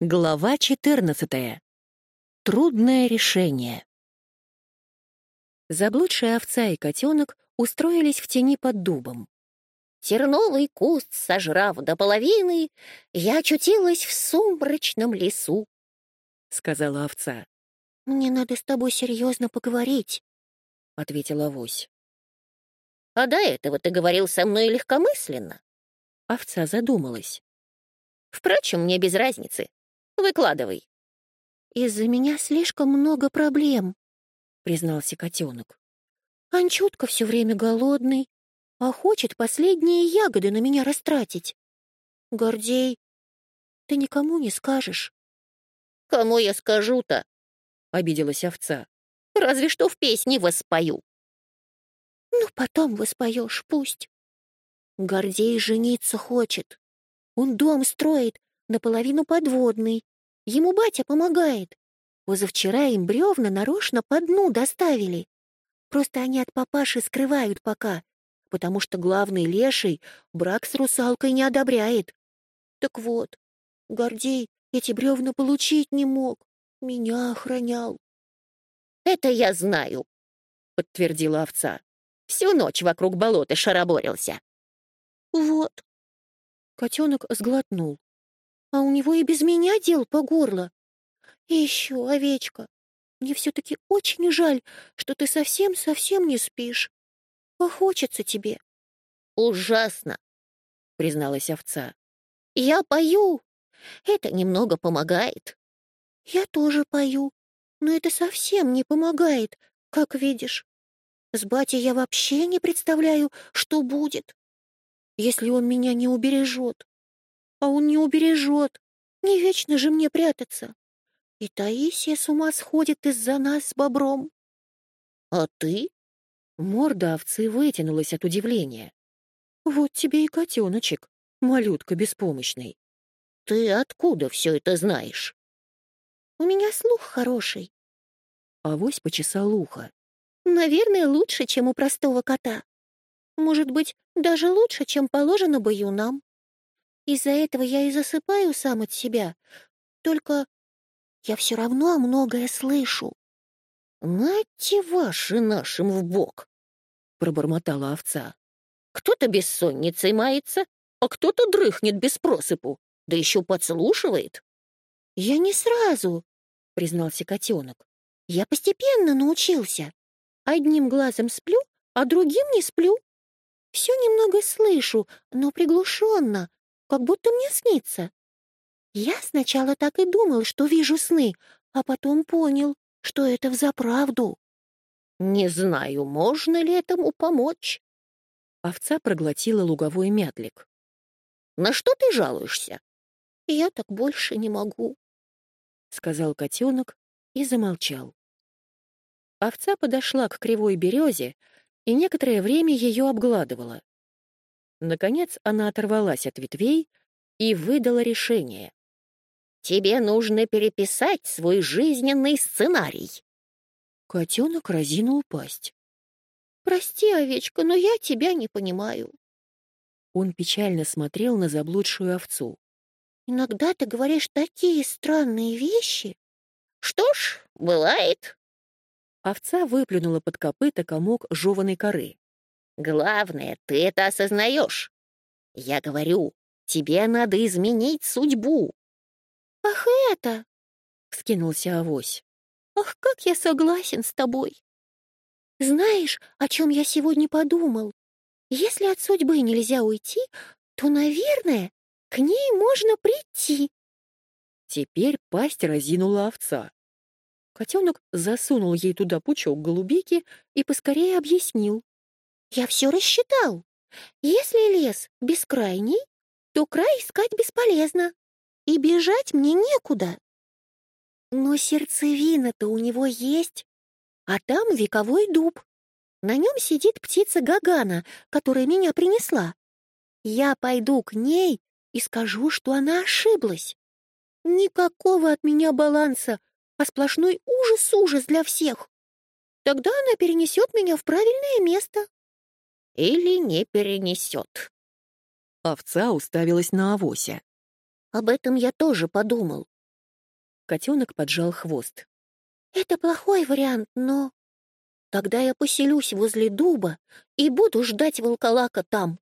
Глава 14. Трудное решение. Заблудшая овца и котенок устроились в тени под дубом. Терновый куст сожрав до половины, я очутилась в сумрачном лесу, — сказала овца. — Мне надо с тобой серьезно поговорить, — ответила авось. — А до этого ты говорил со мной легкомысленно. Овца задумалась. Впрочем, мне без разницы. Выкладывай. Из-за меня слишком много проблем, признался котенок. Анчутка все время голодный, а хочет последние ягоды на меня растратить. Гордей, ты никому не скажешь. Кому я скажу-то? Обиделась овца. Разве что в песне воспою. Ну, потом воспоешь, пусть. Гордей жениться хочет. Он дом строит, наполовину подводный. Ему батя помогает. Позавчера им бревна нарочно по дну доставили. Просто они от папаши скрывают пока, потому что главный леший брак с русалкой не одобряет. Так вот, Гордей эти бревна получить не мог, меня охранял. «Это я знаю», — подтвердила овца. «Всю ночь вокруг болота шароборился». «Вот». Котенок сглотнул а у него и без меня дел по горло. И еще, овечка, мне все-таки очень жаль, что ты совсем-совсем не спишь. А хочется тебе. Ужасно, призналась овца. Я пою. Это немного помогает. Я тоже пою, но это совсем не помогает, как видишь. С батей я вообще не представляю, что будет, если он меня не убережет а он не убережет. Не вечно же мне прятаться. И Таисия с ума сходит из-за нас с бобром. А ты? Морда овцы вытянулась от удивления. Вот тебе и котеночек, малютка беспомощный. Ты откуда все это знаешь? У меня слух хороший. Авось почесал ухо. Наверное, лучше, чем у простого кота. Может быть, даже лучше, чем положено бы юнам. Из-за этого я и засыпаю сам от себя. Только я все равно многое слышу. «Нате ваши нашим в бок!» — пробормотала овца. «Кто-то бессонницей мается, а кто-то дрыхнет без просыпу, да еще подслушивает». «Я не сразу», — признался котенок. «Я постепенно научился. Одним глазом сплю, а другим не сплю. Все немного слышу, но приглушенно, как будто мне снится. Я сначала так и думал, что вижу сны, а потом понял, что это взаправду. Не знаю, можно ли этому помочь. Овца проглотила луговой мятлик. На что ты жалуешься? Я так больше не могу, сказал котенок и замолчал. Овца подошла к кривой березе и некоторое время ее обгладывала. Наконец она оторвалась от ветвей и выдала решение. «Тебе нужно переписать свой жизненный сценарий». Котенок разинул пасть. «Прости, овечка, но я тебя не понимаю». Он печально смотрел на заблудшую овцу. «Иногда ты говоришь такие странные вещи». «Что ж, бывает». Овца выплюнула под копыта комок жеваной коры. Главное, ты это осознаешь. Я говорю, тебе надо изменить судьбу. Ах, это! Вскинулся авось. Ах, как я согласен с тобой. Знаешь, о чем я сегодня подумал? Если от судьбы нельзя уйти, то, наверное, к ней можно прийти. Теперь пасть разинула овца. Котенок засунул ей туда пучок голубики и поскорее объяснил. Я все рассчитал. Если лес бескрайний, то край искать бесполезно, и бежать мне некуда. Но сердцевина-то у него есть, а там вековой дуб. На нем сидит птица Гагана, которая меня принесла. Я пойду к ней и скажу, что она ошиблась. Никакого от меня баланса, а сплошной ужас-ужас для всех. Тогда она перенесет меня в правильное место или не перенесет. Овца уставилась на авося. Об этом я тоже подумал. Котенок поджал хвост. «Это плохой вариант, но...» «Тогда я поселюсь возле дуба и буду ждать волколака там.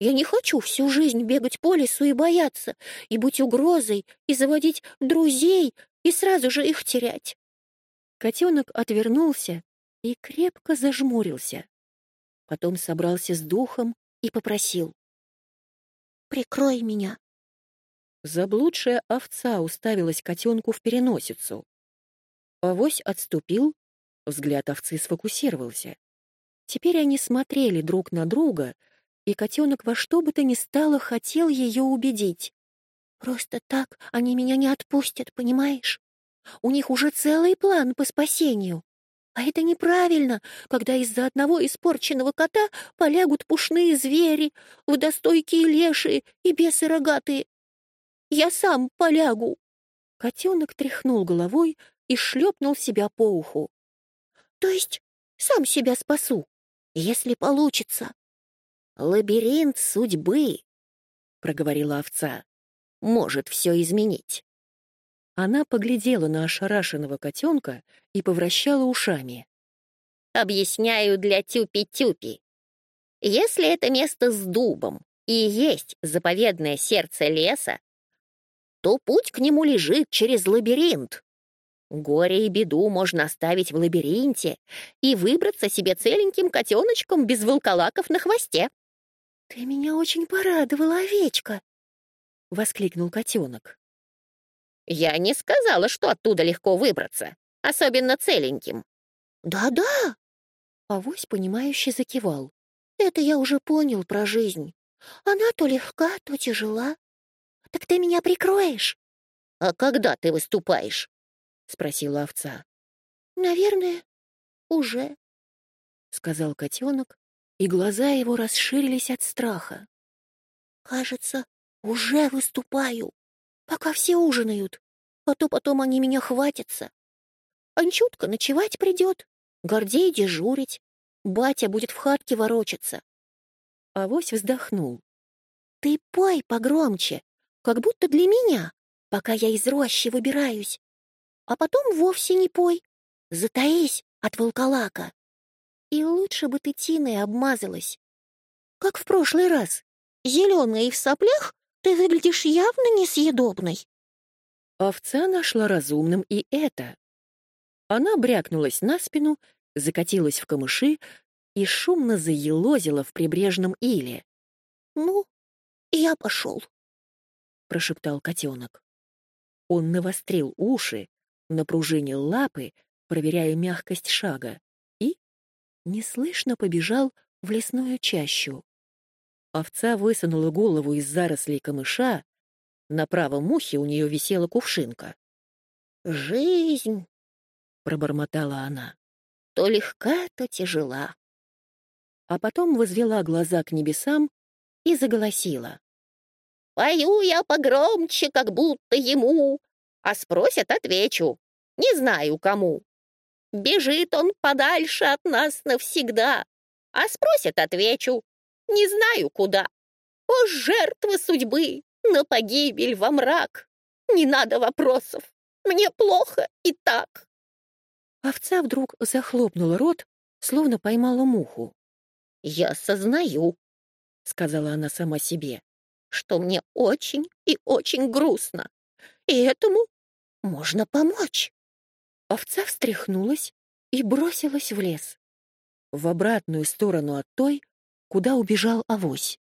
Я не хочу всю жизнь бегать по лесу и бояться, и быть угрозой, и заводить друзей, и сразу же их терять». Котенок отвернулся и крепко зажмурился. Потом собрался с духом и попросил. «Прикрой меня». Заблудшая овца уставилась котенку в переносицу. Авось отступил, взгляд овцы сфокусировался. Теперь они смотрели друг на друга, и котенок во что бы то ни стало хотел ее убедить. «Просто так они меня не отпустят, понимаешь? У них уже целый план по спасению. А это неправильно, когда из-за одного испорченного кота полягут пушные звери, водостойкие лешие и бесы рогатые. Я сам полягу. Котенок тряхнул головой и шлепнул себя по уху. То есть сам себя спасу, если получится. Лабиринт судьбы, проговорила овца, может все изменить. Она поглядела на ошарашенного котенка и повращала ушами. «Объясняю для Тюпи-Тюпи. Если это место с дубом и есть заповедное сердце леса, то путь к нему лежит через лабиринт. Горе и беду можно оставить в лабиринте и выбраться себе целеньким котеночком без волколаков на хвосте. — Ты меня очень порадовала, овечка! — воскликнул котенок. — Я не сказала, что оттуда легко выбраться, особенно целеньким. Да — Да-да! — авось понимающе закивал. — Это я уже понял про жизнь. Она то легка, то тяжела. Так ты меня прикроешь? — А когда ты выступаешь? — спросила овца. — Наверное, уже, — сказал котенок, и глаза его расширились от страха. — Кажется, уже выступаю, пока все ужинают, а то потом они меня хватятся. Анчутка ночевать придет, Гордей дежурить, батя будет в хатке ворочаться. Авось вздохнул. — Ты пой погромче, как будто для меня, пока я из рощи выбираюсь. А потом вовсе не пой, затаись от волколака. И лучше бы ты тиной обмазалась. Как в прошлый раз, зеленая и в соплях, ты выглядишь явно несъедобной. Овца нашла разумным и это. Она брякнулась на спину, закатилась в камыши и шумно заелозила в прибрежном иле. «Ну, я пошел», — прошептал котенок. Он навострил уши, напружинил лапы, проверяя мягкость шага, и неслышно побежал в лесную чащу. Овца высунула голову из зарослей камыша, на правом ухе у нее висела кувшинка. «Жизнь!» — пробормотала она. «То легка, то тяжела». А потом возвела глаза к небесам и заголосила. Пою я погромче, как будто ему, а спросят, отвечу. Не знаю кому. Бежит он подальше от нас навсегда, а спросят, отвечу. Не знаю куда. О, жертва судьбы, на погибель во мрак. Не надо вопросов, мне плохо и так. Овца вдруг захлопнула рот, словно поймала муху. «Я сознаю», — сказала она сама себе, что мне очень и очень грустно, и этому можно помочь. Овца встряхнулась и бросилась в лес, в обратную сторону от той, куда убежал авось.